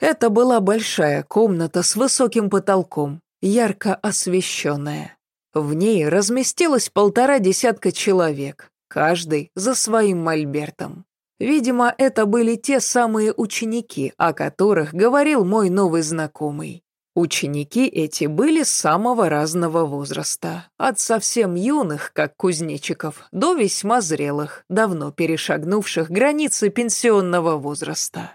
Это была большая комната с высоким потолком, ярко освещенная. В ней разместилось полтора десятка человек, каждый за своим мольбертом. Видимо, это были те самые ученики, о которых говорил мой новый знакомый. Ученики эти были самого разного возраста, от совсем юных, как кузнечиков, до весьма зрелых, давно перешагнувших границы пенсионного возраста.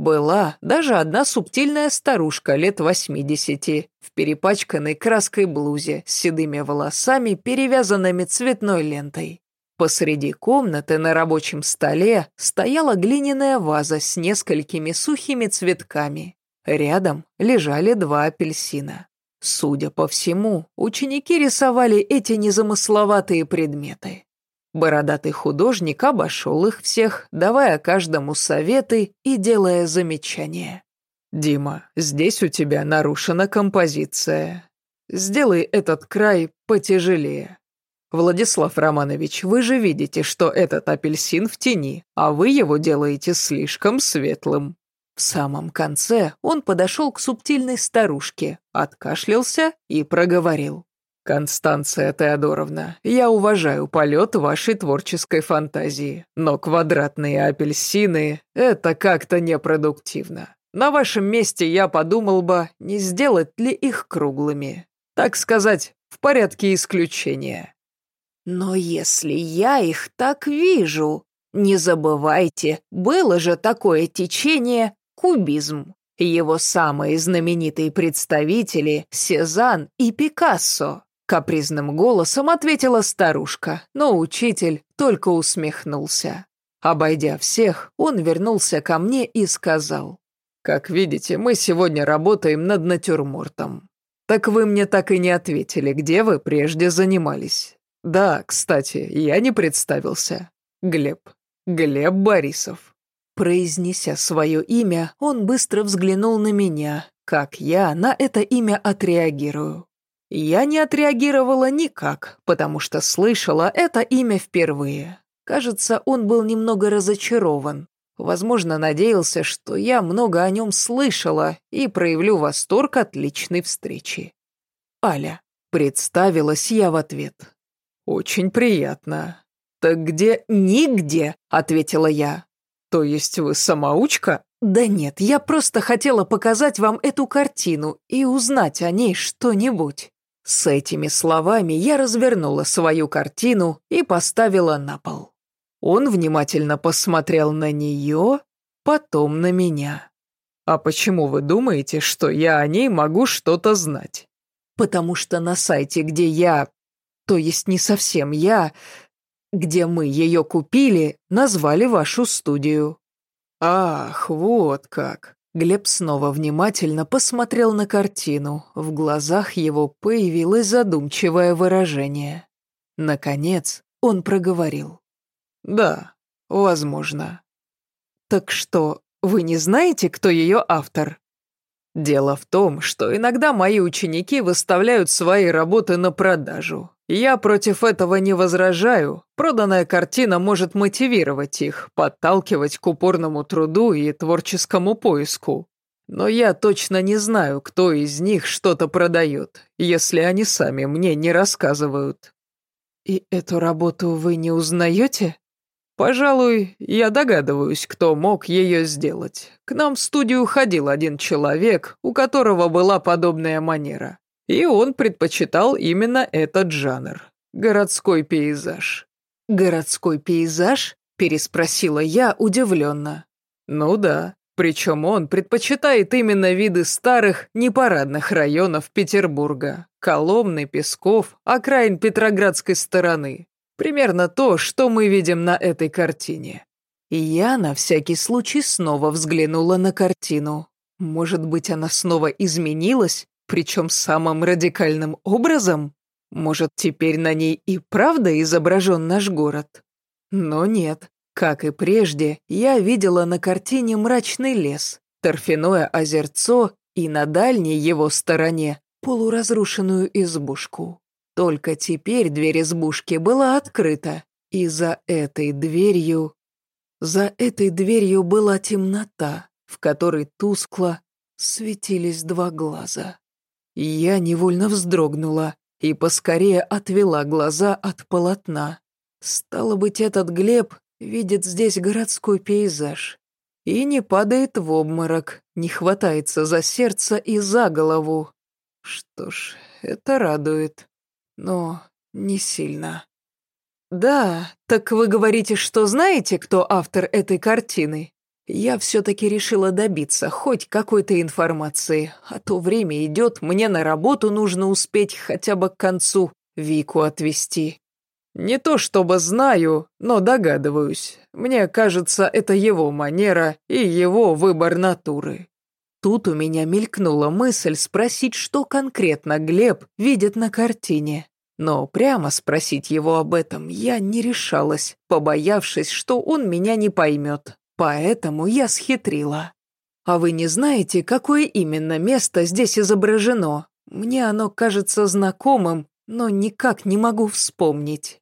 Была даже одна субтильная старушка лет восьмидесяти, в перепачканной краской блузе, с седыми волосами, перевязанными цветной лентой. Посреди комнаты на рабочем столе стояла глиняная ваза с несколькими сухими цветками. Рядом лежали два апельсина. Судя по всему, ученики рисовали эти незамысловатые предметы. Бородатый художник обошел их всех, давая каждому советы и делая замечания. «Дима, здесь у тебя нарушена композиция. Сделай этот край потяжелее. Владислав Романович, вы же видите, что этот апельсин в тени, а вы его делаете слишком светлым. В самом конце он подошел к субтильной старушке, откашлялся и проговорил. «Констанция Теодоровна, я уважаю полет вашей творческой фантазии, но квадратные апельсины – это как-то непродуктивно. На вашем месте я подумал бы, не сделать ли их круглыми. Так сказать, в порядке исключения». «Но если я их так вижу, не забывайте, было же такое течение кубизм. Его самые знаменитые представители – Сезанн и Пикассо. Капризным голосом ответила старушка, но учитель только усмехнулся. Обойдя всех, он вернулся ко мне и сказал. «Как видите, мы сегодня работаем над натюрмортом. Так вы мне так и не ответили, где вы прежде занимались. Да, кстати, я не представился. Глеб. Глеб Борисов». Произнеся свое имя, он быстро взглянул на меня, как я на это имя отреагирую. Я не отреагировала никак, потому что слышала это имя впервые. Кажется, он был немного разочарован. Возможно, надеялся, что я много о нем слышала и проявлю восторг от личной встречи. Аля. Представилась я в ответ. «Очень приятно». «Так где?» «Нигде», — ответила я. «То есть вы самоучка?» «Да нет, я просто хотела показать вам эту картину и узнать о ней что-нибудь». С этими словами я развернула свою картину и поставила на пол. Он внимательно посмотрел на нее, потом на меня. «А почему вы думаете, что я о ней могу что-то знать?» «Потому что на сайте, где я... То есть не совсем я где мы ее купили, назвали вашу студию». «Ах, вот как!» Глеб снова внимательно посмотрел на картину. В глазах его появилось задумчивое выражение. Наконец он проговорил. «Да, возможно». «Так что, вы не знаете, кто ее автор?» «Дело в том, что иногда мои ученики выставляют свои работы на продажу. Я против этого не возражаю. Проданная картина может мотивировать их, подталкивать к упорному труду и творческому поиску. Но я точно не знаю, кто из них что-то продает, если они сами мне не рассказывают. И эту работу вы не узнаете? Пожалуй, я догадываюсь, кто мог ее сделать. К нам в студию ходил один человек, у которого была подобная манера. И он предпочитал именно этот жанр – городской пейзаж. «Городской пейзаж?» – переспросила я удивленно. «Ну да, причем он предпочитает именно виды старых, непарадных районов Петербурга, Коломны, Песков, окраин Петроградской стороны. Примерно то, что мы видим на этой картине». И я на всякий случай снова взглянула на картину. Может быть, она снова изменилась, причем самым радикальным образом? Может, теперь на ней и правда изображен наш город? Но нет. Как и прежде, я видела на картине мрачный лес, торфяное озерцо и на дальней его стороне полуразрушенную избушку. Только теперь дверь избушки была открыта, и за этой дверью... За этой дверью была темнота, в которой тускло светились два глаза. Я невольно вздрогнула и поскорее отвела глаза от полотна. Стало быть, этот Глеб видит здесь городской пейзаж и не падает в обморок, не хватается за сердце и за голову. Что ж, это радует, но не сильно. «Да, так вы говорите, что знаете, кто автор этой картины?» Я все-таки решила добиться хоть какой-то информации, а то время идет, мне на работу нужно успеть хотя бы к концу Вику отвезти. Не то чтобы знаю, но догадываюсь. Мне кажется, это его манера и его выбор натуры. Тут у меня мелькнула мысль спросить, что конкретно Глеб видит на картине. Но прямо спросить его об этом я не решалась, побоявшись, что он меня не поймет. Поэтому я схитрила. А вы не знаете, какое именно место здесь изображено? Мне оно кажется знакомым, но никак не могу вспомнить.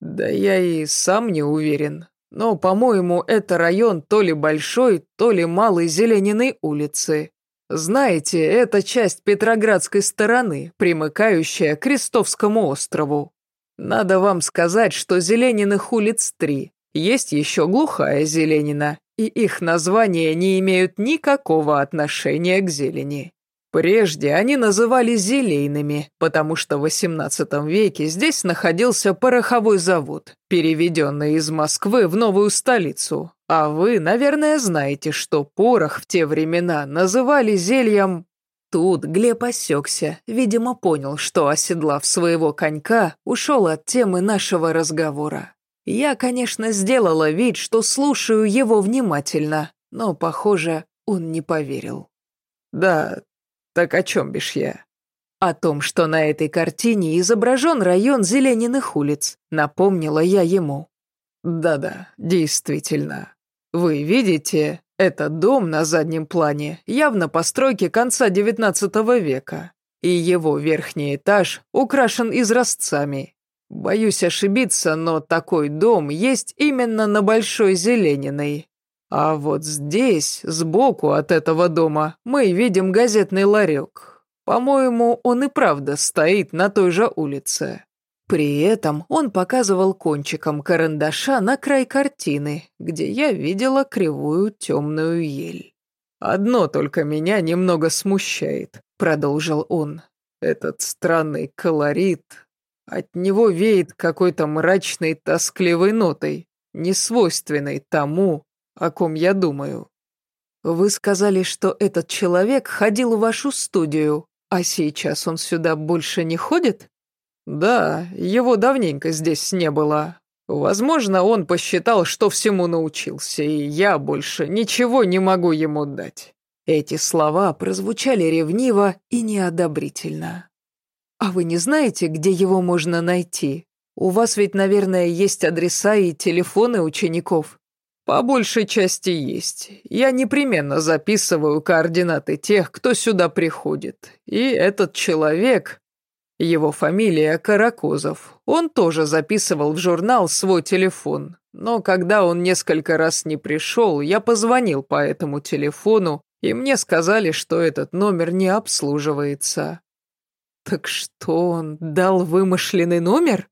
Да я и сам не уверен. Но, по-моему, это район то ли большой, то ли малой Зелениной улицы. Знаете, это часть Петроградской стороны, примыкающая к Крестовскому острову. Надо вам сказать, что Зелениных улиц три, есть еще глухая зеленина, и их названия не имеют никакого отношения к зелени. Прежде они назывались зелейными, потому что в XVIII веке здесь находился пороховой завод, переведенный из Москвы в новую столицу. А вы, наверное, знаете, что порох в те времена называли зельем... Тут Глеб осекся, видимо, понял, что, оседлав своего конька, ушел от темы нашего разговора. Я, конечно, сделала вид, что слушаю его внимательно, но, похоже, он не поверил. «Да, так о чем бишь я?» «О том, что на этой картине изображен район Зелениных улиц», напомнила я ему. «Да-да, действительно. Вы видите, этот дом на заднем плане явно постройки конца XIX века, и его верхний этаж украшен изразцами, Боюсь ошибиться, но такой дом есть именно на Большой Зелениной. А вот здесь, сбоку от этого дома, мы видим газетный ларек. По-моему, он и правда стоит на той же улице. При этом он показывал кончиком карандаша на край картины, где я видела кривую темную ель. «Одно только меня немного смущает», — продолжил он. «Этот странный колорит, от него веет какой-то мрачной, тоскливой нотой, несвойственной тому, о ком я думаю. Вы сказали, что этот человек ходил в вашу студию, а сейчас он сюда больше не ходит? Да, его давненько здесь не было. Возможно, он посчитал, что всему научился, и я больше ничего не могу ему дать. Эти слова прозвучали ревниво и неодобрительно. «А вы не знаете, где его можно найти? У вас ведь, наверное, есть адреса и телефоны учеников». «По большей части есть. Я непременно записываю координаты тех, кто сюда приходит. И этот человек, его фамилия Каракозов, он тоже записывал в журнал свой телефон. Но когда он несколько раз не пришел, я позвонил по этому телефону, и мне сказали, что этот номер не обслуживается. «Так что он дал вымышленный номер?»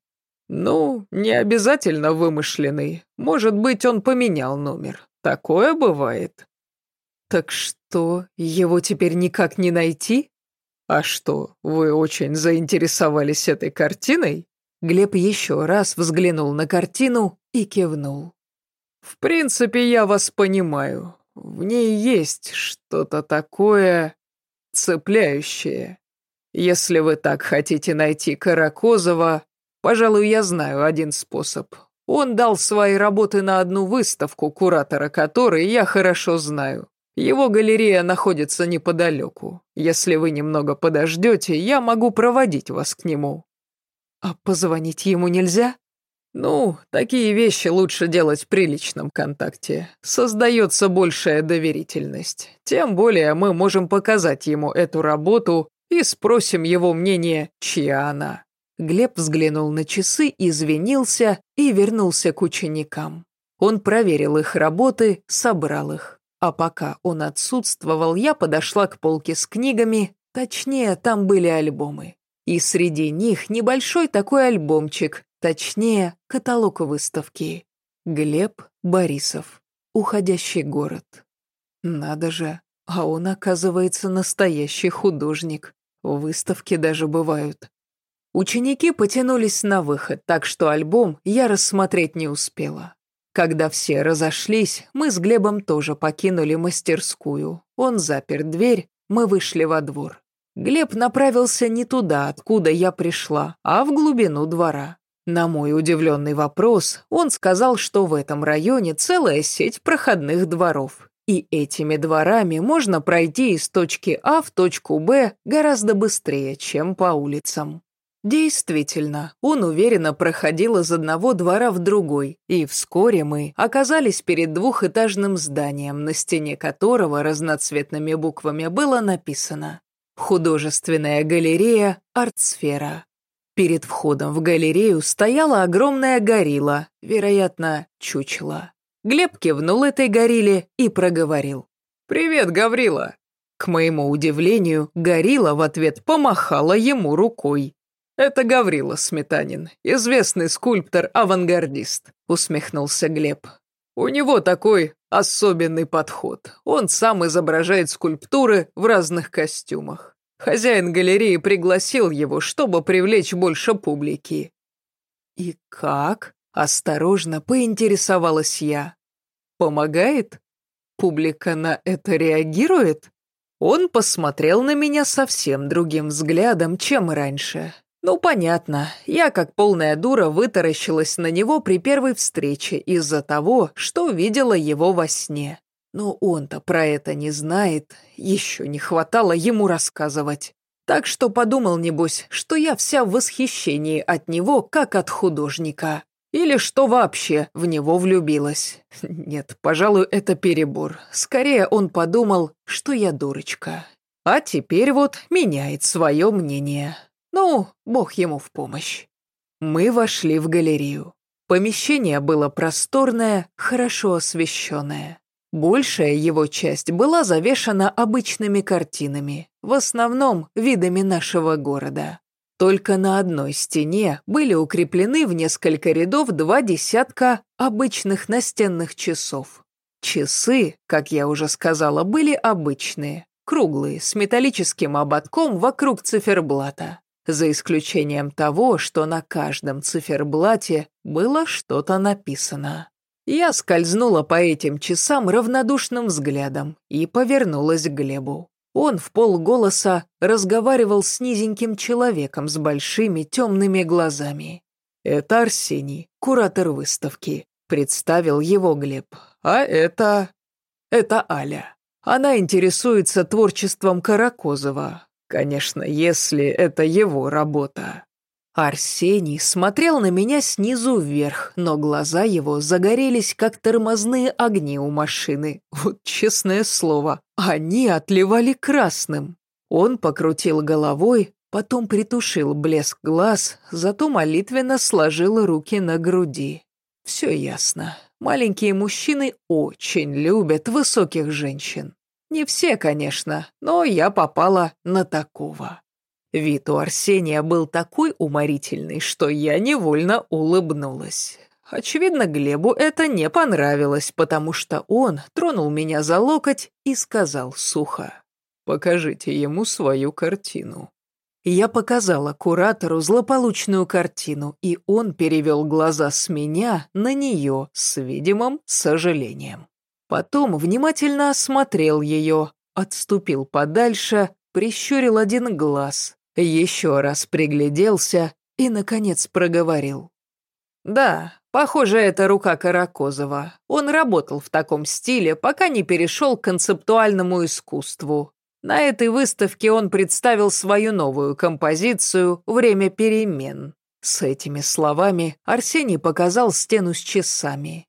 «Ну, не обязательно вымышленный. Может быть, он поменял номер. Такое бывает». «Так что, его теперь никак не найти?» «А что, вы очень заинтересовались этой картиной?» Глеб еще раз взглянул на картину и кивнул. «В принципе, я вас понимаю. В ней есть что-то такое цепляющее. Если вы так хотите найти Каракозова, пожалуй, я знаю один способ. Он дал свои работы на одну выставку, куратора которой я хорошо знаю. Его галерея находится неподалеку. Если вы немного подождете, я могу проводить вас к нему». «А позвонить ему нельзя?» «Ну, такие вещи лучше делать при личном контакте. Создается большая доверительность. Тем более мы можем показать ему эту работу и спросим его мнение, чья она». Глеб взглянул на часы, извинился и вернулся к ученикам. Он проверил их работы, собрал их. А пока он отсутствовал, я подошла к полке с книгами, точнее, там были альбомы. И среди них небольшой такой альбомчик, точнее, каталог выставки. Глеб Борисов. Уходящий город. Надо же, а он, оказывается, настоящий художник. Выставки даже бывают. Ученики потянулись на выход, так что альбом я рассмотреть не успела. Когда все разошлись, мы с Глебом тоже покинули мастерскую. Он запер дверь, мы вышли во двор. Глеб направился не туда, откуда я пришла, а в глубину двора. На мой удивленный вопрос он сказал, что в этом районе целая сеть проходных дворов. И этими дворами можно пройти из точки А в точку Б гораздо быстрее, чем по улицам. Действительно, он уверенно проходил из одного двора в другой, и вскоре мы оказались перед двухэтажным зданием, на стене которого разноцветными буквами было написано «Художественная галерея «Артсфера». Перед входом в галерею стояла огромная горилла, вероятно, чучело. Глеб кивнул этой горилле и проговорил. «Привет, Гаврила!» К моему удивлению, горилла в ответ помахала ему рукой. «Это Гаврила Сметанин, известный скульптор-авангардист», усмехнулся Глеб. «У него такой особенный подход. Он сам изображает скульптуры в разных костюмах. Хозяин галереи пригласил его, чтобы привлечь больше публики. «И как?» – осторожно поинтересовалась я. «Помогает? Публика на это реагирует?» Он посмотрел на меня совсем другим взглядом, чем раньше. Ну, понятно, я как полная дура вытаращилась на него при первой встрече из-за того, что видела его во сне. Но он-то про это не знает, еще не хватало ему рассказывать. Так что подумал, небось, что я вся в восхищении от него, как от художника. Или что вообще в него влюбилась. Нет, пожалуй, это перебор. Скорее он подумал, что я дурочка. А теперь вот меняет свое мнение. Ну, бог ему в помощь. Мы вошли в галерею. Помещение было просторное, хорошо освещенное. Большая его часть была завешана обычными картинами, в основном видами нашего города. Только на одной стене были укреплены в несколько рядов два десятка обычных настенных часов. Часы, как я уже сказала, были обычные, круглые, с металлическим ободком вокруг циферблата, за исключением того, что на каждом циферблате было что-то написано. Я скользнула по этим часам равнодушным взглядом и повернулась к Глебу. Он в полголоса разговаривал с низеньким человеком с большими темными глазами. «Это Арсений, куратор выставки», — представил его Глеб. «А это... это Аля. Она интересуется творчеством Каракозова. Конечно, если это его работа». Арсений смотрел на меня снизу вверх, но глаза его загорелись, как тормозные огни у машины. Вот честное слово, они отливали красным. Он покрутил головой, потом притушил блеск глаз, зато молитвенно сложил руки на груди. Все ясно. Маленькие мужчины очень любят высоких женщин. Не все, конечно, но я попала на такого. Вид у Арсения был такой уморительный, что я невольно улыбнулась. Очевидно, Глебу это не понравилось, потому что он тронул меня за локоть и сказал сухо. «Покажите ему свою картину». Я показала куратору злополучную картину, и он перевел глаза с меня на нее с видимым сожалением. Потом внимательно осмотрел ее, отступил подальше, прищурил один глаз, еще раз пригляделся и, наконец, проговорил. «Да, похоже, это рука Каракозова. Он работал в таком стиле, пока не перешел к концептуальному искусству. На этой выставке он представил свою новую композицию «Время перемен». С этими словами Арсений показал стену с часами.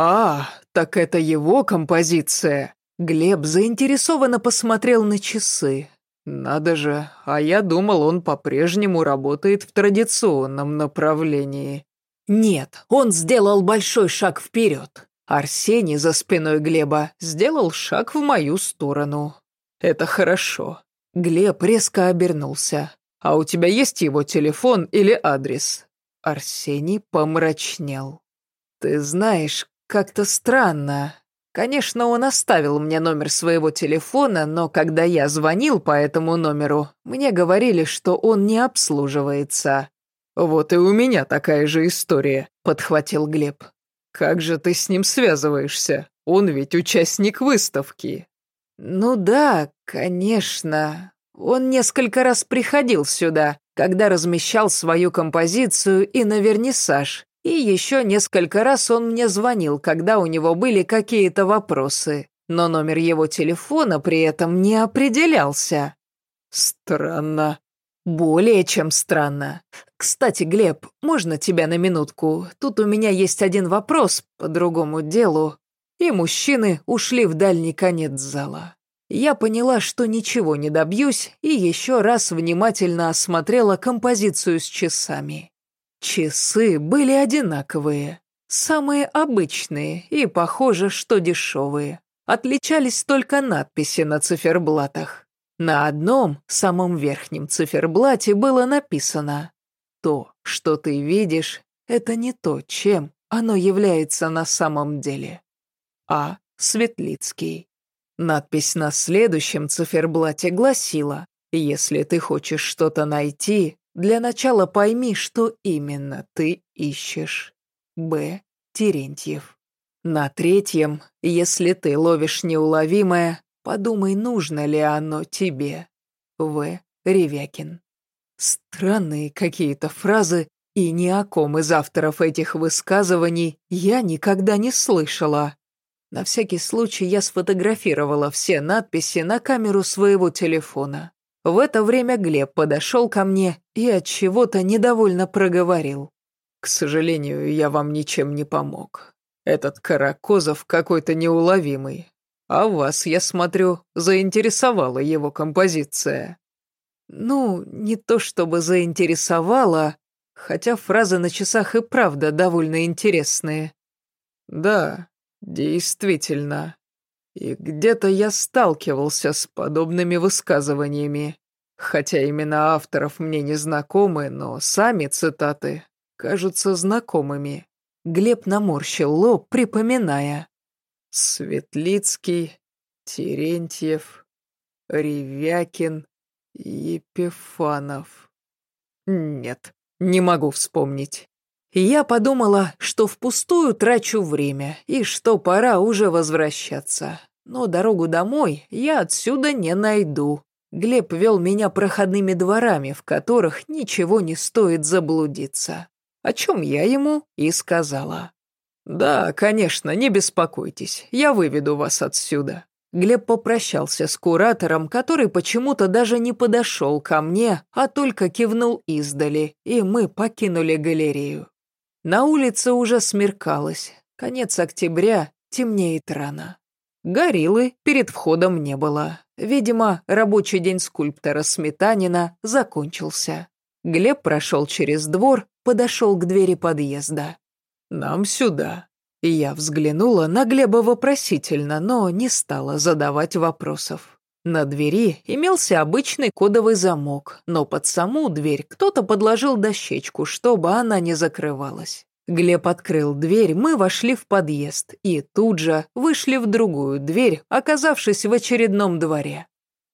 «А, так это его композиция!» Глеб заинтересованно посмотрел на часы. «Надо же, а я думал, он по-прежнему работает в традиционном направлении». «Нет, он сделал большой шаг вперед. Арсений за спиной Глеба сделал шаг в мою сторону. «Это хорошо». Глеб резко обернулся. «А у тебя есть его телефон или адрес?» Арсений помрачнел. «Ты знаешь, как-то странно. Конечно, он оставил мне номер своего телефона, но когда я звонил по этому номеру, мне говорили, что он не обслуживается». «Вот и у меня такая же история», — подхватил Глеб. «Как же ты с ним связываешься? Он ведь участник выставки». «Ну да, конечно. Он несколько раз приходил сюда, когда размещал свою композицию и на вернисаж. И еще несколько раз он мне звонил, когда у него были какие-то вопросы. Но номер его телефона при этом не определялся. Странно. Более чем странно. Кстати, Глеб, можно тебя на минутку? Тут у меня есть один вопрос по другому делу. И мужчины ушли в дальний конец зала. Я поняла, что ничего не добьюсь, и еще раз внимательно осмотрела композицию с часами. Часы были одинаковые, самые обычные и, похоже, что дешевые. Отличались только надписи на циферблатах. На одном, самом верхнем циферблате было написано «То, что ты видишь, это не то, чем оно является на самом деле». А. Светлицкий. Надпись на следующем циферблате гласила «Если ты хочешь что-то найти, для начала пойми, что именно ты ищешь». Б. Терентьев. На третьем, если ты ловишь неуловимое, подумай, нужно ли оно тебе. В. Ревякин. Странные какие-то фразы, и ни о ком из авторов этих высказываний я никогда не слышала. На всякий случай я сфотографировала все надписи на камеру своего телефона. В это время Глеб подошел ко мне и от чего-то недовольно проговорил. «К сожалению, я вам ничем не помог. Этот Каракозов какой-то неуловимый. А вас, я смотрю, заинтересовала его композиция». «Ну, не то чтобы заинтересовала, хотя фразы на часах и правда довольно интересные». «Да, Действительно. И где-то я сталкивался с подобными высказываниями. Хотя имена авторов мне не знакомы, но сами цитаты кажутся знакомыми. Глеб наморщил лоб, припоминая. Светлицкий, Терентьев, Ревякин, Епифанов. Нет, не могу вспомнить. Я подумала, что впустую трачу время и что пора уже возвращаться. Но дорогу домой я отсюда не найду. Глеб вел меня проходными дворами, в которых ничего не стоит заблудиться. О чем я ему и сказала. «Да, конечно, не беспокойтесь, я выведу вас отсюда». Глеб попрощался с куратором, который почему-то даже не подошел ко мне, а только кивнул издали, и мы покинули галерею. На улице уже смеркалось. Конец октября, темнеет рано. Гориллы перед входом не было. Видимо, рабочий день скульптора Сметанина закончился. Глеб прошел через двор, подошел к двери подъезда. «Нам сюда». Я взглянула на Глеба вопросительно, но не стала задавать вопросов. На двери имелся обычный кодовый замок, но под саму дверь кто-то подложил дощечку, чтобы она не закрывалась. Глеб открыл дверь, мы вошли в подъезд и тут же вышли в другую дверь, оказавшись в очередном дворе.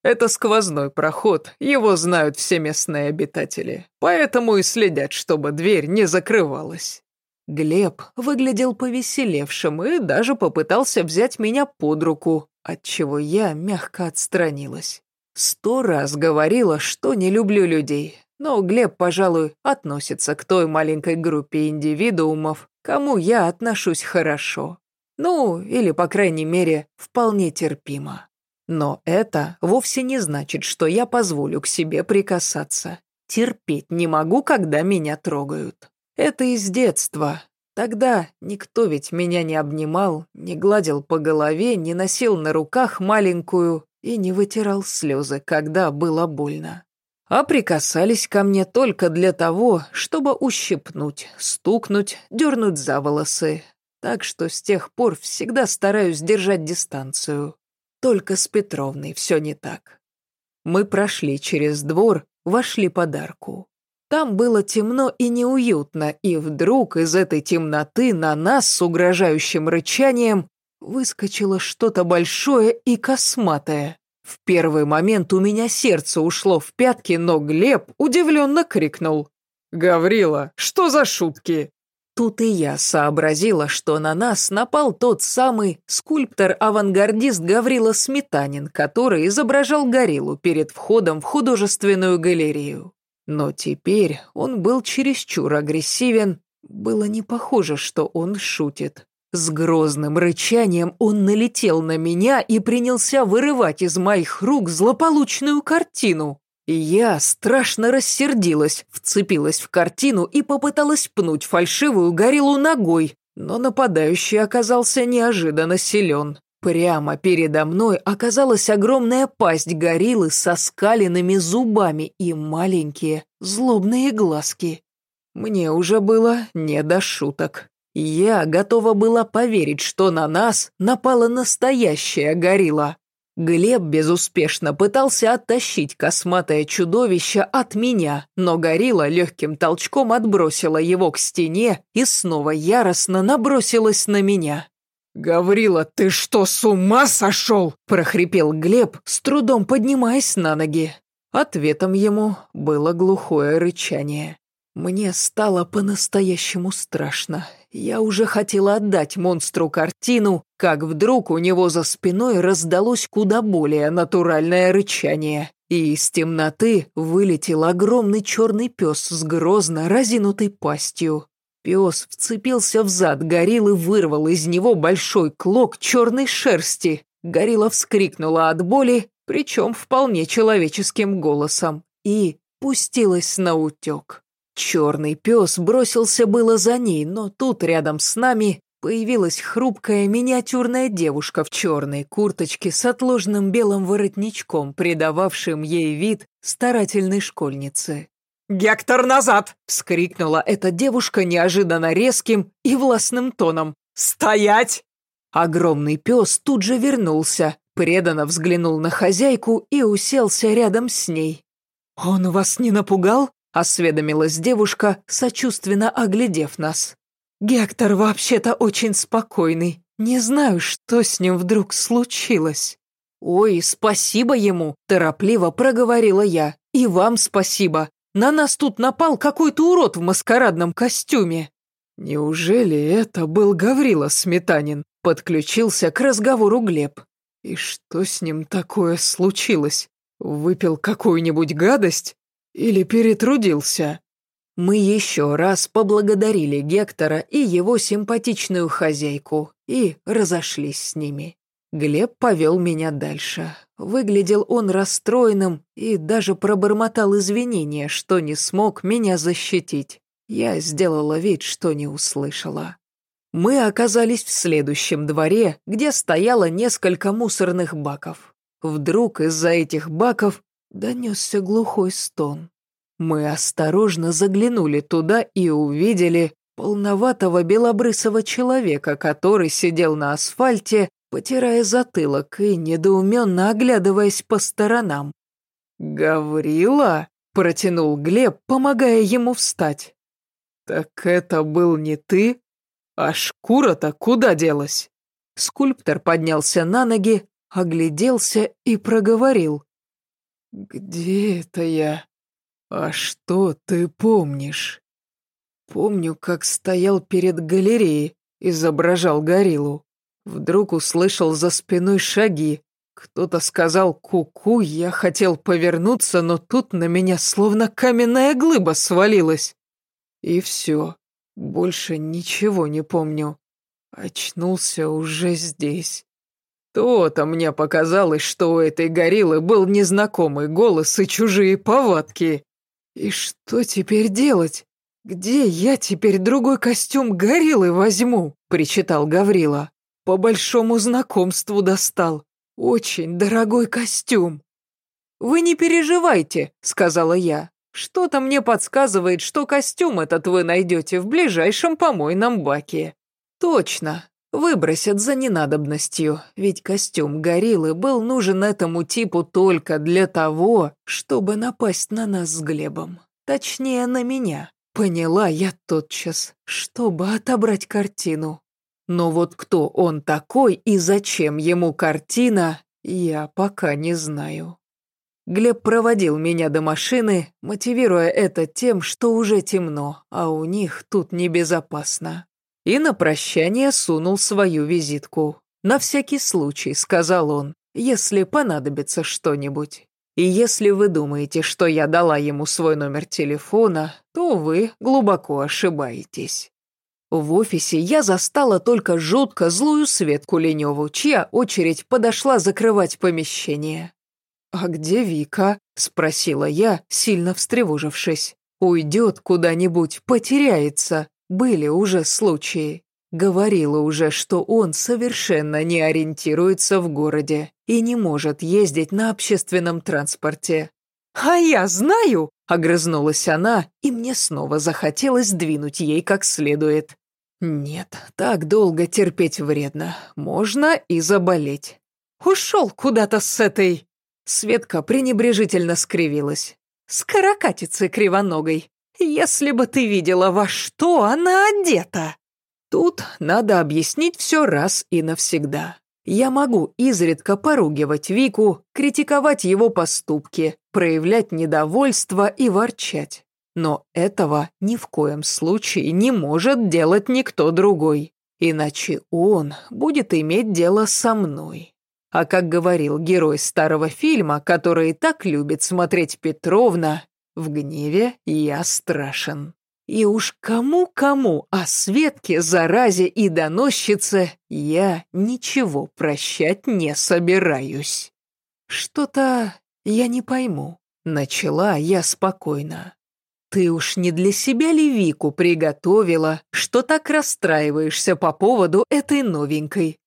Это сквозной проход, его знают все местные обитатели, поэтому и следят, чтобы дверь не закрывалась. Глеб выглядел повеселевшим и даже попытался взять меня под руку, отчего я мягко отстранилась. Сто раз говорила, что не люблю людей, но Глеб, пожалуй, относится к той маленькой группе индивидуумов, кому я отношусь хорошо. Ну, или, по крайней мере, вполне терпимо. Но это вовсе не значит, что я позволю к себе прикасаться. Терпеть не могу, когда меня трогают. Это из детства. Тогда никто ведь меня не обнимал, не гладил по голове, не носил на руках маленькую и не вытирал слезы, когда было больно. А прикасались ко мне только для того, чтобы ущипнуть, стукнуть, дернуть за волосы. так что с тех пор всегда стараюсь держать дистанцию. Только с Петровной все не так. Мы прошли через двор, вошли под арку. Там было темно и неуютно, и вдруг из этой темноты на нас с угрожающим рычанием выскочило что-то большое и косматое. В первый момент у меня сердце ушло в пятки, но Глеб удивленно крикнул. «Гаврила, что за шутки?» Тут и я сообразила, что на нас напал тот самый скульптор-авангардист Гаврила Сметанин, который изображал гориллу перед входом в художественную галерею. Но теперь он был чересчур агрессивен, было не похоже, что он шутит. С грозным рычанием он налетел на меня и принялся вырывать из моих рук злополучную картину. Я страшно рассердилась, вцепилась в картину и попыталась пнуть фальшивую гориллу ногой, но нападающий оказался неожиданно силен. Прямо передо мной оказалась огромная пасть гориллы со скаленными зубами и маленькие злобные глазки. Мне уже было не до шуток. Я готова была поверить, что на нас напала настоящая горилла. Глеб безуспешно пытался оттащить косматое чудовище от меня, но горилла легким толчком отбросила его к стене и снова яростно набросилась на меня. «Гаврила, ты что, с ума сошел?» – прохрипел Глеб, с трудом поднимаясь на ноги. Ответом ему было глухое рычание. Мне стало по-настоящему страшно. Я уже хотела отдать монстру картину, как вдруг у него за спиной раздалось куда более натуральное рычание. И из темноты вылетел огромный черный пес с грозно разинутой пастью. Пес вцепился в зад гориллы, вырвал из него большой клок черной шерсти. Горилла вскрикнула от боли, причем вполне человеческим голосом, и пустилась на утек. Черный пес бросился было за ней, но тут рядом с нами появилась хрупкая миниатюрная девушка в черной курточке с отложенным белым воротничком, придававшим ей вид старательной школьницы. «Гектор, назад!» — вскрикнула эта девушка неожиданно резким и властным тоном. «Стоять!» Огромный пес тут же вернулся, преданно взглянул на хозяйку и уселся рядом с ней. «Он вас не напугал?» — осведомилась девушка, сочувственно оглядев нас. «Гектор вообще-то очень спокойный. Не знаю, что с ним вдруг случилось». «Ой, спасибо ему!» – торопливо проговорила я. «И вам спасибо. На нас тут напал какой-то урод в маскарадном костюме». «Неужели это был Гаврила Сметанин?» Подключился к разговору Глеб. «И что с ним такое случилось? Выпил какую-нибудь гадость? Или перетрудился?» Мы еще раз поблагодарили Гектора и его симпатичную хозяйку и разошлись с ними. Глеб повел меня дальше. Выглядел он расстроенным и даже пробормотал извинения, что не смог меня защитить. Я сделала вид, что не услышала. Мы оказались в следующем дворе, где стояло несколько мусорных баков. Вдруг из-за этих баков донесся глухой стон. Мы осторожно заглянули туда и увидели полноватого белобрысого человека, который сидел на асфальте потирая затылок и недоуменно оглядываясь по сторонам. «Гаврила?» — протянул Глеб, помогая ему встать. «Так это был не ты? А шкура-то куда делась?» Скульптор поднялся на ноги, огляделся и проговорил. «Где это я? А что ты помнишь?» «Помню, как стоял перед галереей, изображал гориллу. Вдруг услышал за спиной шаги. Кто-то сказал «ку-ку», я хотел повернуться, но тут на меня словно каменная глыба свалилась. И все, больше ничего не помню. Очнулся уже здесь. То-то мне показалось, что у этой гориллы был незнакомый голос и чужие повадки. И что теперь делать? Где я теперь другой костюм гориллы возьму? Причитал Гаврила. По большому знакомству достал. Очень дорогой костюм. «Вы не переживайте», — сказала я. «Что-то мне подсказывает, что костюм этот вы найдете в ближайшем помойном баке». Точно, выбросят за ненадобностью, ведь костюм гориллы был нужен этому типу только для того, чтобы напасть на нас с Глебом. Точнее, на меня. Поняла я тотчас, чтобы отобрать картину. Но вот кто он такой и зачем ему картина, я пока не знаю. Глеб проводил меня до машины, мотивируя это тем, что уже темно, а у них тут небезопасно. И на прощание сунул свою визитку. «На всякий случай», — сказал он, — «если понадобится что-нибудь». И если вы думаете, что я дала ему свой номер телефона, то вы глубоко ошибаетесь. В офисе я застала только жутко злую Светку Леневу, чья очередь подошла закрывать помещение. «А где Вика?» – спросила я, сильно встревожившись. «Уйдет куда-нибудь, потеряется. Были уже случаи. Говорила уже, что он совершенно не ориентируется в городе и не может ездить на общественном транспорте. «А я знаю!» – огрызнулась она, и мне снова захотелось двинуть ей как следует. «Нет, так долго терпеть вредно. Можно и заболеть». «Ушел куда-то с этой...» Светка пренебрежительно скривилась. «С каракатицей кривоногой. Если бы ты видела, во что она одета!» Тут надо объяснить все раз и навсегда. Я могу изредка поругивать Вику, критиковать его поступки, проявлять недовольство и ворчать. Но этого ни в коем случае не может делать никто другой. Иначе он будет иметь дело со мной. А как говорил герой старого фильма, который так любит смотреть Петровна, в гневе я страшен. И уж кому-кому, а Светке, заразе и доносчице я ничего прощать не собираюсь. Что-то я не пойму. Начала я спокойно. Ты уж не для себя ли Вику приготовила, что так расстраиваешься по поводу этой новенькой?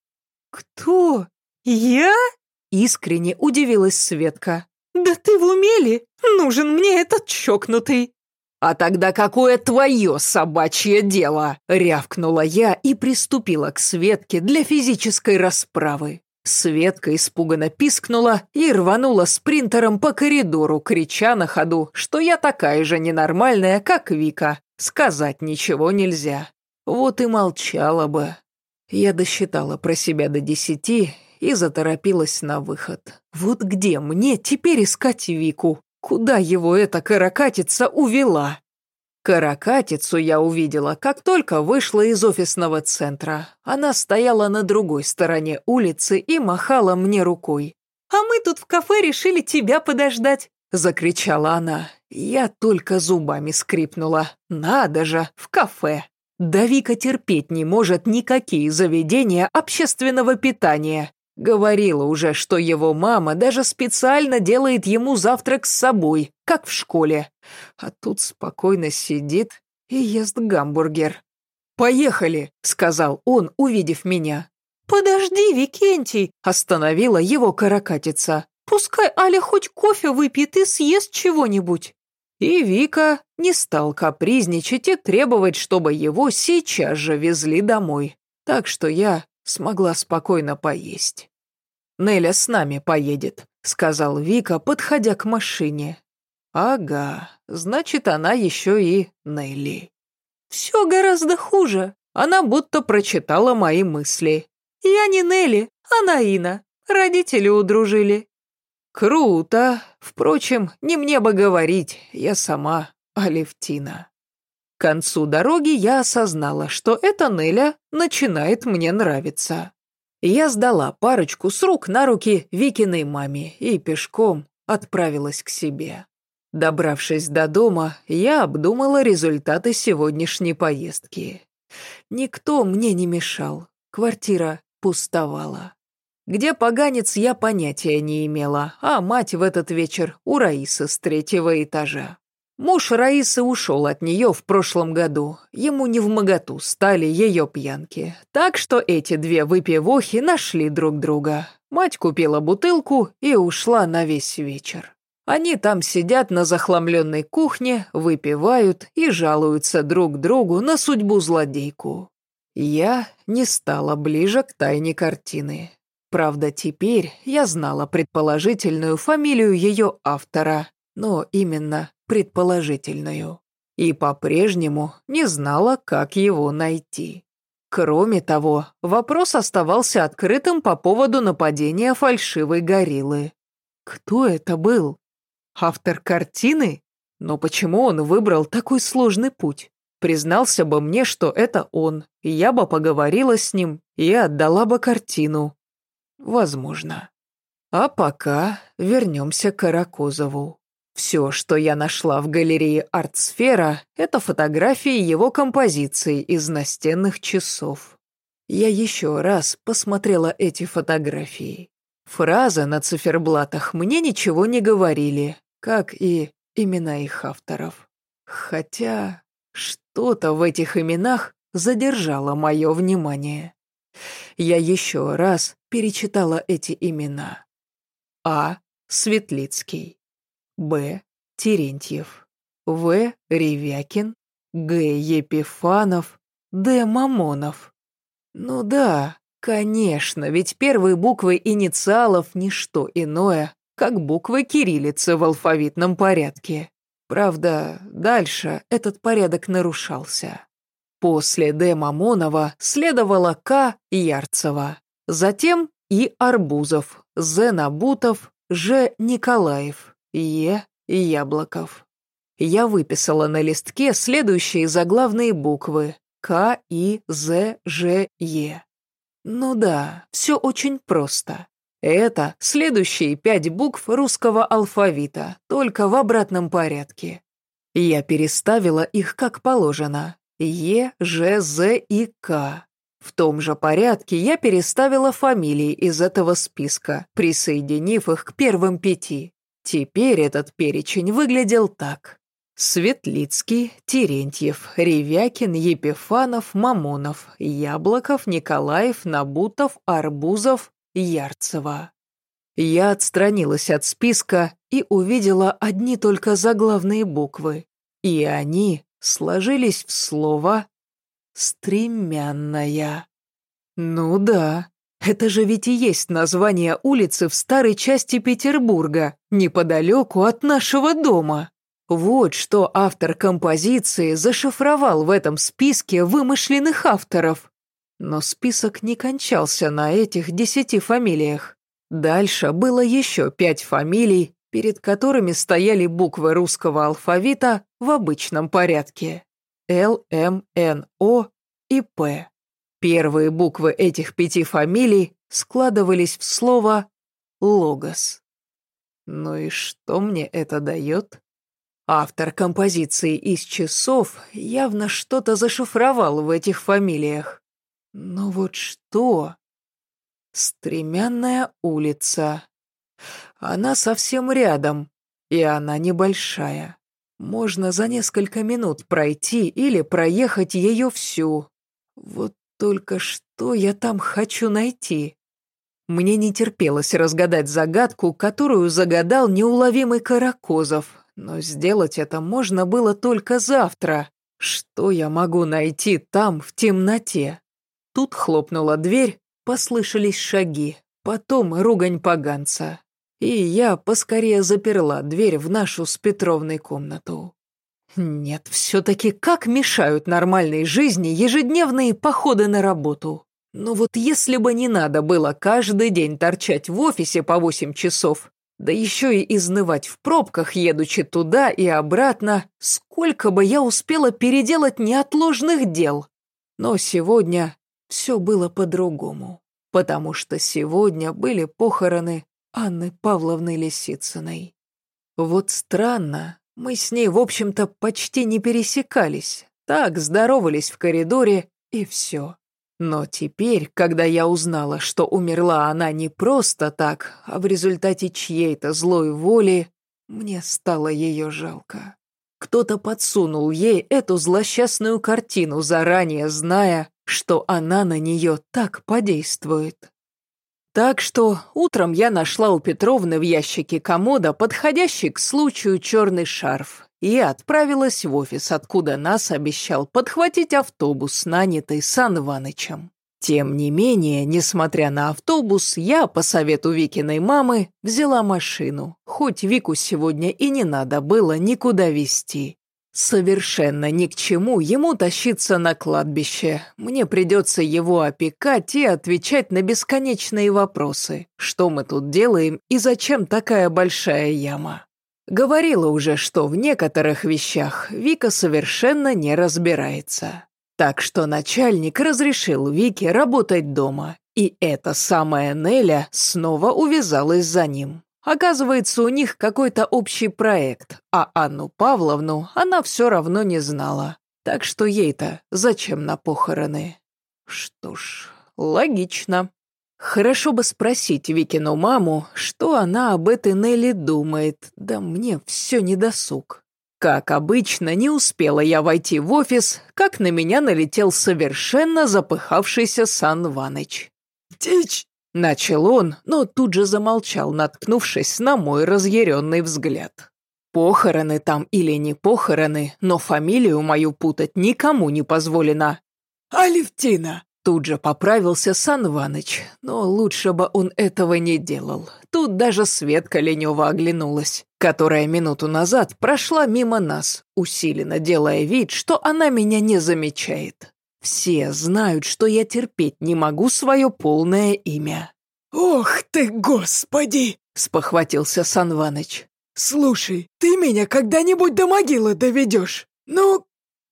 Кто? Я? Искренне удивилась Светка. Да ты в уме ли? Нужен мне этот чокнутый. «А тогда какое твое собачье дело?» — рявкнула я и приступила к Светке для физической расправы. Светка испуганно пискнула и рванула спринтером по коридору, крича на ходу, что я такая же ненормальная, как Вика. Сказать ничего нельзя. Вот и молчала бы. Я досчитала про себя до десяти и заторопилась на выход. Вот где мне теперь искать Вику? Куда его эта каракатица увела? Каракатицу я увидела, как только вышла из офисного центра. Она стояла на другой стороне улицы и махала мне рукой. «А мы тут в кафе решили тебя подождать», — закричала она. Я только зубами скрипнула. «Надо же, в кафе!» Да Вика терпеть не может никакие заведения общественного питания. Говорила уже, что его мама даже специально делает ему завтрак с собой, как в школе. А тут спокойно сидит и ест гамбургер. «Поехали», — сказал он, увидев меня. «Подожди, Викентий», — остановила его каракатица. «Пускай Аля хоть кофе выпьет и съест чего-нибудь». И Вика не стал капризничать и требовать, чтобы его сейчас же везли домой. Так что я смогла спокойно поесть. «Неля с нами поедет», — сказал Вика, подходя к машине. «Ага, значит, она еще и Нелли». «Все гораздо хуже. Она будто прочитала мои мысли. Я не Нелли, а Наина. Родители удружили». «Круто. Впрочем, не мне бы говорить, я сама Алевтина». К концу дороги я осознала, что эта Неля начинает мне нравиться. Я сдала парочку с рук на руки Викиной маме и пешком отправилась к себе. Добравшись до дома, я обдумала результаты сегодняшней поездки. Никто мне не мешал, квартира пустовала. Где поганец, я понятия не имела, а мать в этот вечер у Раисы с третьего этажа. Муж Раисы ушел от нее в прошлом году. Ему не в моготу стали ее пьянки. Так что эти две выпивохи нашли друг друга. Мать купила бутылку и ушла на весь вечер. Они там сидят на захламленной кухне, выпивают и жалуются друг другу на судьбу злодейку. Я не стала ближе к тайне картины. Правда, теперь я знала предположительную фамилию ее автора, но именно предположительную. И по-прежнему не знала, как его найти. Кроме того, вопрос оставался открытым по поводу нападения фальшивой гориллы. Кто это был? Автор картины? Но почему он выбрал такой сложный путь? Признался бы мне, что это он, я бы поговорила с ним и отдала бы картину. Возможно. А пока вернемся к Каракозову. Все, что я нашла в галерее «Артсфера», это фотографии его композиций из настенных часов. Я еще раз посмотрела эти фотографии. Фразы на циферблатах мне ничего не говорили, как и имена их авторов. Хотя что-то в этих именах задержало мое внимание. Я еще раз перечитала эти имена. А. Светлицкий. Б. Терентьев. В. Ревякин. Г. Епифанов. Д. Мамонов. Ну да, конечно, ведь первые буквы инициалов – ничто иное, как буквы кириллицы в алфавитном порядке. Правда, дальше этот порядок нарушался. После Д. Мамонова следовало К. Ярцева, затем И. Арбузов, З. Набутов, Ж. Николаев, Е. Яблоков. Я выписала на листке следующие заглавные буквы К, И, З, Ж, Е. Ну да, все очень просто. Это следующие пять букв русского алфавита, только в обратном порядке. Я переставила их как положено. Е, Ж, З и К. В том же порядке я переставила фамилии из этого списка, присоединив их к первым пяти. Теперь этот перечень выглядел так. Светлицкий, Терентьев, Ревякин, Епифанов, Мамонов, Яблоков, Николаев, Набутов, Арбузов, Ярцева. Я отстранилась от списка и увидела одни только заглавные буквы. И они сложились в слово «стремянная». Ну да, это же ведь и есть название улицы в старой части Петербурга, неподалеку от нашего дома. Вот что автор композиции зашифровал в этом списке вымышленных авторов. Но список не кончался на этих десяти фамилиях. Дальше было еще пять фамилий, перед которыми стояли буквы русского алфавита в обычном порядке. Л, М, Н, О и П. Первые буквы этих пяти фамилий складывались в слово «логос». Ну и что мне это дает? Автор композиции из часов явно что-то зашифровал в этих фамилиях. Но вот что? Стремянная улица. Она совсем рядом, и она небольшая. Можно за несколько минут пройти или проехать ее всю. Вот только что я там хочу найти? Мне не терпелось разгадать загадку, которую загадал неуловимый Каракозов, но сделать это можно было только завтра. Что я могу найти там, в темноте? Тут хлопнула дверь, послышались шаги, потом ругань поганца. И я поскорее заперла дверь в нашу с Петровной комнату. Нет, все-таки как мешают нормальной жизни ежедневные походы на работу. Ну вот если бы не надо было каждый день торчать в офисе по восемь часов, да еще и изнывать в пробках, едучи туда и обратно, сколько бы я успела переделать неотложных дел. Но сегодня все было по-другому, потому что сегодня были похороны Анны Павловны Лисицыной. Вот странно, мы с ней, в общем-то, почти не пересекались, так здоровались в коридоре и все. Но теперь, когда я узнала, что умерла она не просто так, а в результате чьей-то злой воли, мне стало ее жалко. Кто-то подсунул ей эту злосчастную картину, заранее зная, что она на нее так подействует. Так что утром я нашла у Петровны в ящике комода подходящий к случаю черный шарф и отправилась в офис, откуда нас обещал подхватить автобус, нанятый Сан Иванычем. Тем не менее, несмотря на автобус, я, по совету Викиной мамы, взяла машину, хоть Вику сегодня и не надо было никуда везти. Совершенно ни к чему ему тащиться на кладбище. Мне придется его опекать и отвечать на бесконечные вопросы. Что мы тут делаем и зачем такая большая яма? Говорила уже, что в некоторых вещах Вика совершенно не разбирается. Так что начальник разрешил Вике работать дома, и эта самая Неля снова увязалась за ним. Оказывается, у них какой-то общий проект, а Анну Павловну она все равно не знала. Так что ей-то зачем на похороны? Что ж, логично. Хорошо бы спросить Викину маму, что она об этой Нелли думает, да мне все недосуг. Как обычно, не успела я войти в офис, как на меня налетел совершенно запыхавшийся Сан Ваныч. «Тич!» — начал он, но тут же замолчал, наткнувшись на мой разъяренный взгляд. Похороны там или не похороны, но фамилию мою путать никому не позволено. «Алевтина!» Тут же поправился Сан Ваныч, но лучше бы он этого не делал. Тут даже Светка Ленева оглянулась, которая минуту назад прошла мимо нас, усиленно делая вид, что она меня не замечает. Все знают, что я терпеть не могу свое полное имя. «Ох ты, господи!» — спохватился Сан Ваныч. «Слушай, ты меня когда-нибудь до могилы доведешь? Ну,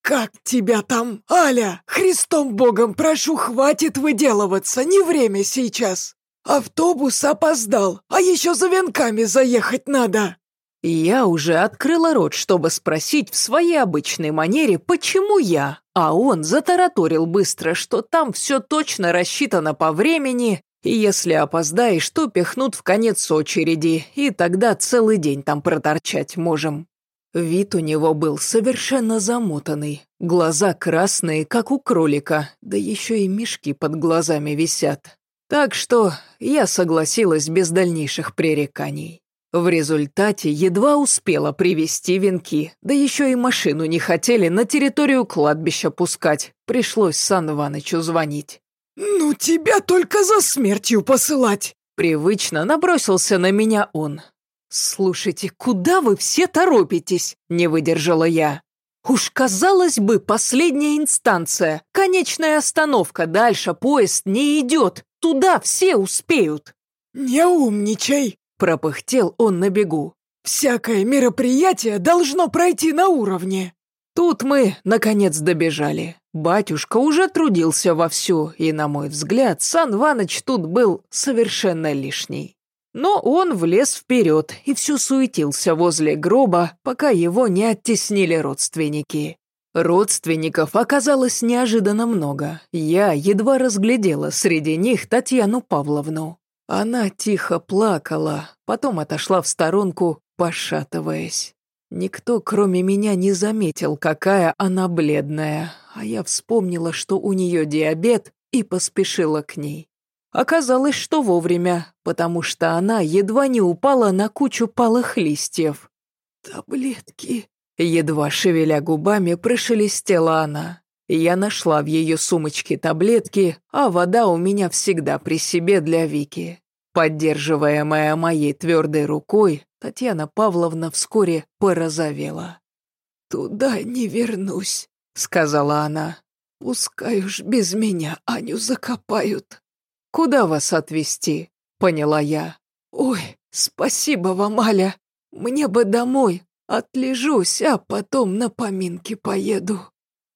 «Как тебя там, Аля? Христом Богом прошу, хватит выделываться, не время сейчас. Автобус опоздал, а еще за венками заехать надо». Я уже открыла рот, чтобы спросить в своей обычной манере, почему я, а он затараторил быстро, что там все точно рассчитано по времени, и если опоздаешь, то пихнут в конец очереди, и тогда целый день там проторчать можем. Вид у него был совершенно замотанный, глаза красные, как у кролика, да еще и мешки под глазами висят. Так что я согласилась без дальнейших пререканий. В результате едва успела привезти венки, да еще и машину не хотели на территорию кладбища пускать. Пришлось Сан Иванычу звонить. «Ну тебя только за смертью посылать!» Привычно набросился на меня он. «Слушайте, куда вы все торопитесь?» – не выдержала я. «Уж, казалось бы, последняя инстанция, конечная остановка, дальше поезд не идет, туда все успеют». «Не умничай!» – пропыхтел он на бегу. «Всякое мероприятие должно пройти на уровне». Тут мы, наконец, добежали. Батюшка уже трудился вовсю, и, на мой взгляд, Сан Ваныч тут был совершенно лишний. Но он влез вперед и все суетился возле гроба, пока его не оттеснили родственники. Родственников оказалось неожиданно много. Я едва разглядела среди них Татьяну Павловну. Она тихо плакала, потом отошла в сторонку, пошатываясь. Никто, кроме меня, не заметил, какая она бледная, а я вспомнила, что у нее диабет, и поспешила к ней. Оказалось, что вовремя, потому что она едва не упала на кучу палых листьев. «Таблетки», — едва шевеля губами, прошелестела она. Я нашла в ее сумочке таблетки, а вода у меня всегда при себе для Вики. Поддерживаемая моей твердой рукой, Татьяна Павловна вскоре порозовела. «Туда не вернусь», — сказала она. «Пускай уж без меня Аню закопают». «Куда вас отвезти?» — поняла я. «Ой, спасибо вам, Аля. Мне бы домой. Отлежусь, а потом на поминки поеду».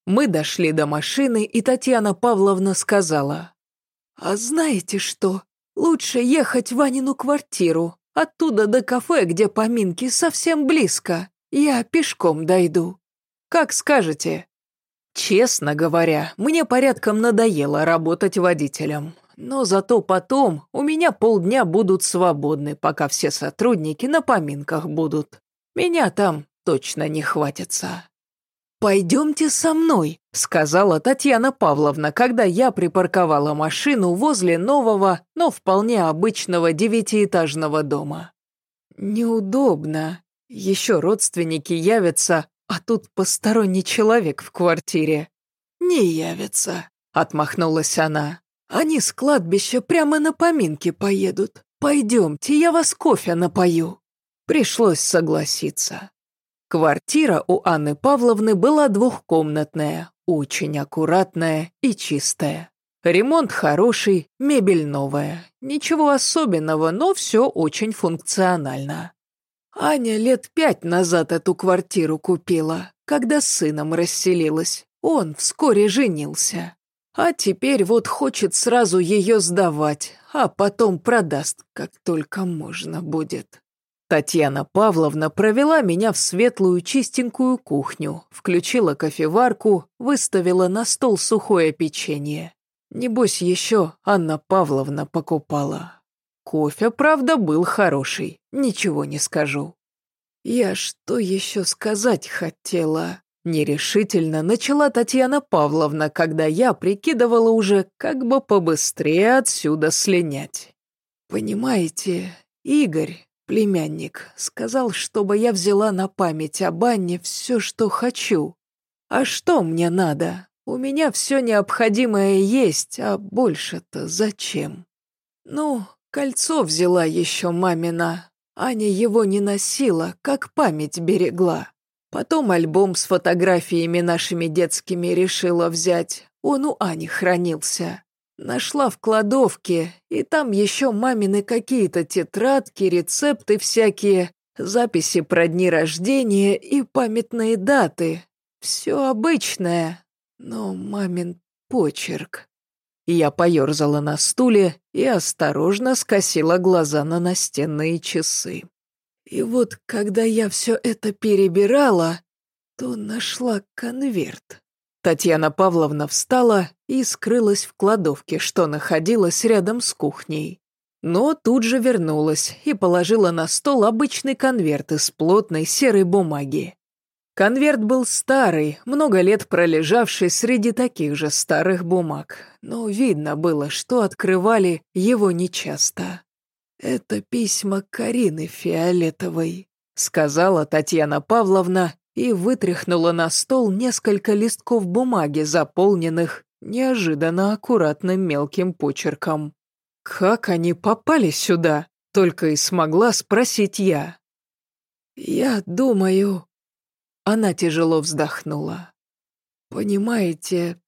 Мы дошли до машины, и Татьяна Павловна сказала. «А знаете что? Лучше ехать в Ванину квартиру. Оттуда до кафе, где поминки, совсем близко. Я пешком дойду». «Как скажете». Честно говоря, мне порядком надоело работать водителем. Но зато потом у меня полдня будут свободны, пока все сотрудники на поминках будут. Меня там точно не хватится. «Пойдемте со мной», — сказала Татьяна Павловна, когда я припарковала машину возле нового, но вполне обычного девятиэтажного дома. «Неудобно», Еще родственники явятся, а тут посторонний человек в квартире». «Не явятся», — отмахнулась она. «Они с кладбища прямо на поминки поедут. Пойдемте, я вас кофе напою». Пришлось согласиться. Квартира у Анны Павловны была двухкомнатная, очень аккуратная и чистая. Ремонт хороший, мебель новая. Ничего особенного, но все очень функционально. Аня лет пять назад эту квартиру купила, когда с сыном расселилась. Он вскоре женился. А теперь вот хочет сразу ее сдавать, а потом продаст, как только можно будет. Татьяна Павловна провела меня в светлую чистенькую кухню, включила кофеварку, выставила на стол сухое печенье. Небось, еще Анна Павловна покупала. Кофе, правда, был хороший, ничего не скажу. Я что еще сказать хотела? Нерешительно начала Татьяна Павловна, когда я прикидывала уже, как бы побыстрее отсюда слинять. Понимаете, Игорь, племянник, сказал, чтобы я взяла на память об Анне все, что хочу. А что мне надо? У меня все необходимое есть, а больше-то зачем? Ну, кольцо взяла еще мамина. Аня его не носила, как память берегла. Потом альбом с фотографиями нашими детскими решила взять. Он у Ани хранился. Нашла в кладовке, и там еще мамины какие-то тетрадки, рецепты всякие, записи про дни рождения и памятные даты. Все обычное, но мамин почерк. Я поерзала на стуле и осторожно скосила глаза на настенные часы. И вот, когда я все это перебирала, то нашла конверт. Татьяна Павловна встала и скрылась в кладовке, что находилась рядом с кухней. Но тут же вернулась и положила на стол обычный конверт из плотной серой бумаги. Конверт был старый, много лет пролежавший среди таких же старых бумаг, но видно было, что открывали его нечасто. «Это письма Карины Фиолетовой», — сказала Татьяна Павловна и вытряхнула на стол несколько листков бумаги, заполненных неожиданно аккуратным мелким почерком. «Как они попали сюда?» — только и смогла спросить я. «Я думаю...» Она тяжело вздохнула. «Понимаете,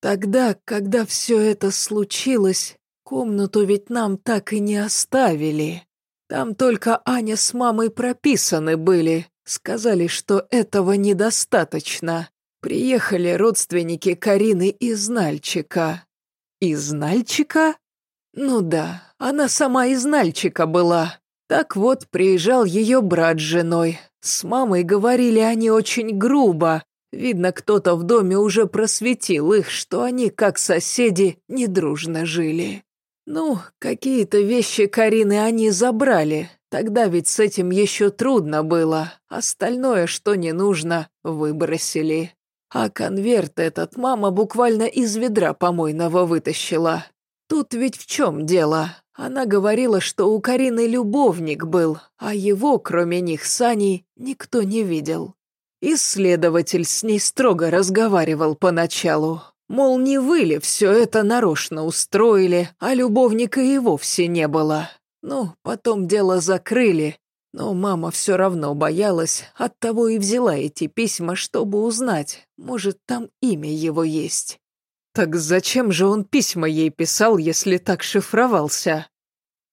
тогда, когда все это случилось, комнату ведь нам так и не оставили. Там только Аня с мамой прописаны были. Сказали, что этого недостаточно. Приехали родственники Карины из Нальчика». «Из Нальчика?» «Ну да, она сама из Нальчика была. Так вот, приезжал ее брат с женой. С мамой говорили они очень грубо. Видно, кто-то в доме уже просветил их, что они, как соседи, недружно жили. Ну, какие-то вещи Карины они забрали. Тогда ведь с этим еще трудно было. Остальное, что не нужно, выбросили. А конверт этот мама буквально из ведра помойного вытащила. Тут ведь в чем дело? Она говорила, что у Карины любовник был, а его, кроме них с Аней, никто не видел. Исследователь с ней строго разговаривал поначалу. Мол, не вы ли все это нарочно устроили, а любовника и вовсе не было. Ну, потом дело закрыли, но мама все равно боялась, оттого и взяла эти письма, чтобы узнать, может, там имя его есть. Так зачем же он письма ей писал, если так шифровался?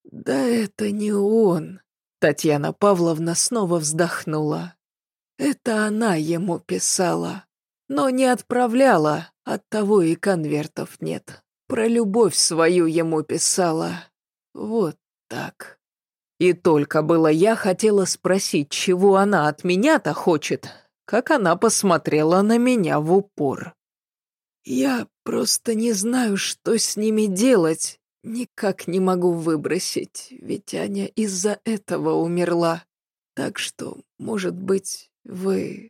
Да это не он. Татьяна Павловна снова вздохнула. Это она ему писала, но не отправляла, оттого и конвертов нет. Про любовь свою ему писала. Вот так. И только было я хотела спросить, чего она от меня-то хочет, как она посмотрела на меня в упор. «Я просто не знаю, что с ними делать. Никак не могу выбросить, ведь Аня из-за этого умерла. Так что, может быть, вы...»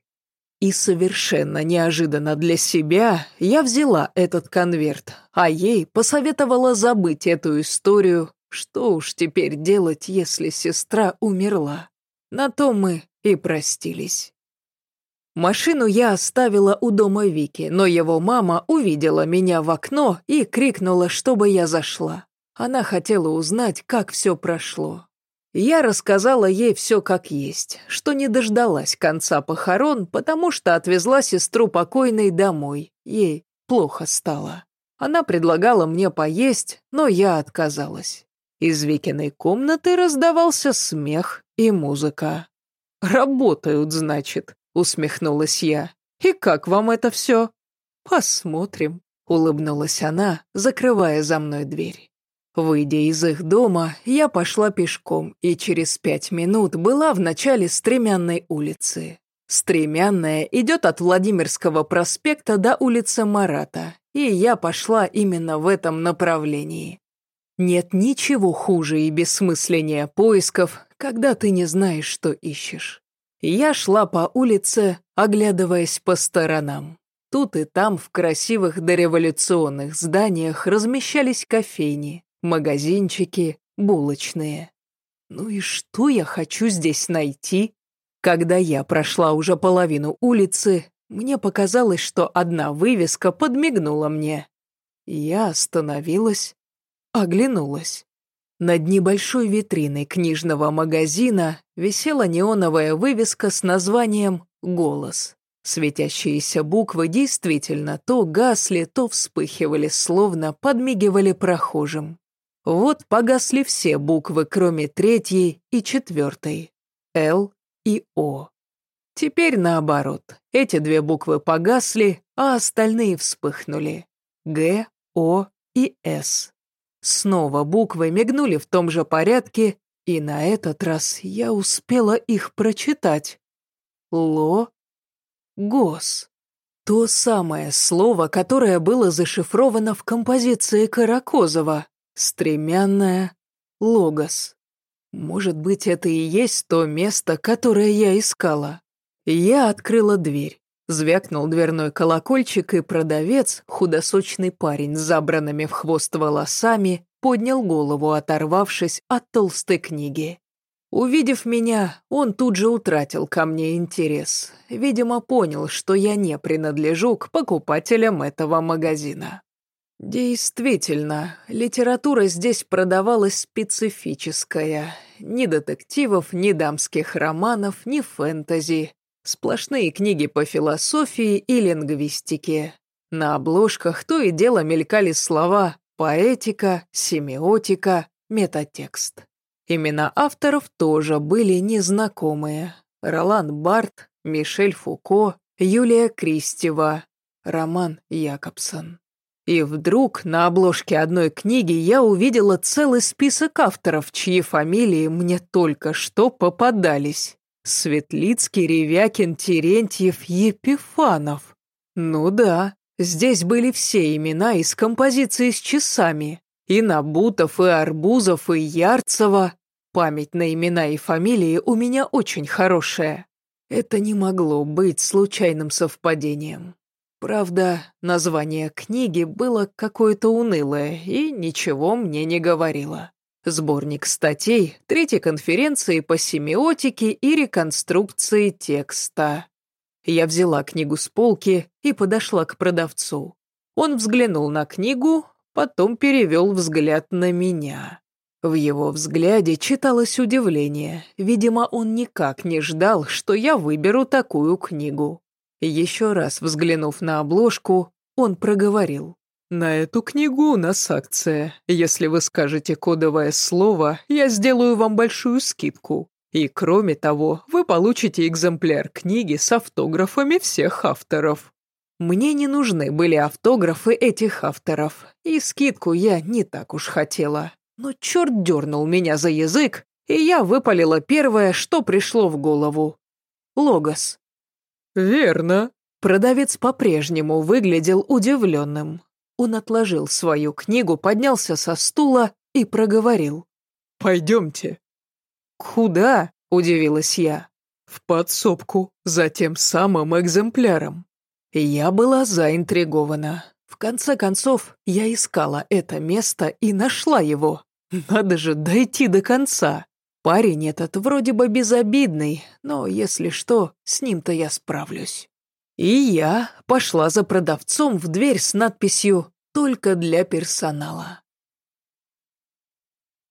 И совершенно неожиданно для себя я взяла этот конверт, а ей посоветовала забыть эту историю, что уж теперь делать, если сестра умерла. На то мы и простились. Машину я оставила у дома Вики, но его мама увидела меня в окно и крикнула, чтобы я зашла. Она хотела узнать, как все прошло. Я рассказала ей все как есть, что не дождалась конца похорон, потому что отвезла сестру покойной домой. Ей плохо стало. Она предлагала мне поесть, но я отказалась. Из Викиной комнаты раздавался смех и музыка. «Работают, значит», усмехнулась я. «И как вам это все?» «Посмотрим», — улыбнулась она, закрывая за мной дверь. Выйдя из их дома, я пошла пешком и через пять минут была в начале Стремянной улицы. Стремянная идет от Владимирского проспекта до улицы Марата, и я пошла именно в этом направлении. Нет ничего хуже и бессмысленнее поисков, когда ты не знаешь, что ищешь. Я шла по улице, оглядываясь по сторонам. Тут и там в красивых дореволюционных зданиях размещались кофейни, магазинчики, булочные. Ну и что я хочу здесь найти? Когда я прошла уже половину улицы, мне показалось, что одна вывеска подмигнула мне. Я остановилась, оглянулась. Над небольшой витриной книжного магазина висела неоновая вывеска с названием «Голос». Светящиеся буквы действительно то гасли, то вспыхивали, словно подмигивали прохожим. Вот погасли все буквы, кроме третьей и четвертой. «Л» и «О». Теперь наоборот. Эти две буквы погасли, а остальные вспыхнули. «Г», «О» и «С». Снова буквы мигнули в том же порядке, и на этот раз я успела их прочитать. Ло. Гос. То самое слово, которое было зашифровано в композиции Каракозова. Стремянное логос. Может быть, это и есть то место, которое я искала. Я открыла дверь. Звякнул дверной колокольчик, и продавец, худосочный парень с забранными в хвост волосами, поднял голову, оторвавшись от толстой книги. Увидев меня, он тут же утратил ко мне интерес. Видимо, понял, что я не принадлежу к покупателям этого магазина. Действительно, литература здесь продавалась специфическая. Ни детективов, ни дамских романов, ни фэнтези. Сплошные книги по философии и лингвистике. На обложках то и дело мелькали слова «поэтика», «семиотика», «метатекст». Имена авторов тоже были незнакомые. Ролан Барт, Мишель Фуко, Юлия Кристева, Роман Якобсон. И вдруг на обложке одной книги я увидела целый список авторов, чьи фамилии мне только что попадались. Светлицкий, Ревякин, Терентьев, Епифанов. Ну да, здесь были все имена из композиции с часами. И Набутов, и Арбузов, и Ярцева. Память на имена и фамилии у меня очень хорошая. Это не могло быть случайным совпадением. Правда, название книги было какое-то унылое и ничего мне не говорило. Сборник статей Третьей конференции по семиотике и реконструкции текста. Я взяла книгу с полки и подошла к продавцу. Он взглянул на книгу, потом перевел взгляд на меня. В его взгляде читалось удивление. Видимо, он никак не ждал, что я выберу такую книгу. Еще раз взглянув на обложку, он проговорил. «На эту книгу у нас акция. Если вы скажете кодовое слово, я сделаю вам большую скидку. И кроме того, вы получите экземпляр книги с автографами всех авторов». Мне не нужны были автографы этих авторов, и скидку я не так уж хотела. Но черт дернул меня за язык, и я выпалила первое, что пришло в голову. Логос. «Верно». Продавец по-прежнему выглядел удивленным. Он отложил свою книгу, поднялся со стула и проговорил. «Пойдемте». «Куда?» – удивилась я. «В подсобку, за тем самым экземпляром». Я была заинтригована. В конце концов, я искала это место и нашла его. Надо же дойти до конца. Парень этот вроде бы безобидный, но если что, с ним-то я справлюсь. И я пошла за продавцом в дверь с надписью «Только для персонала».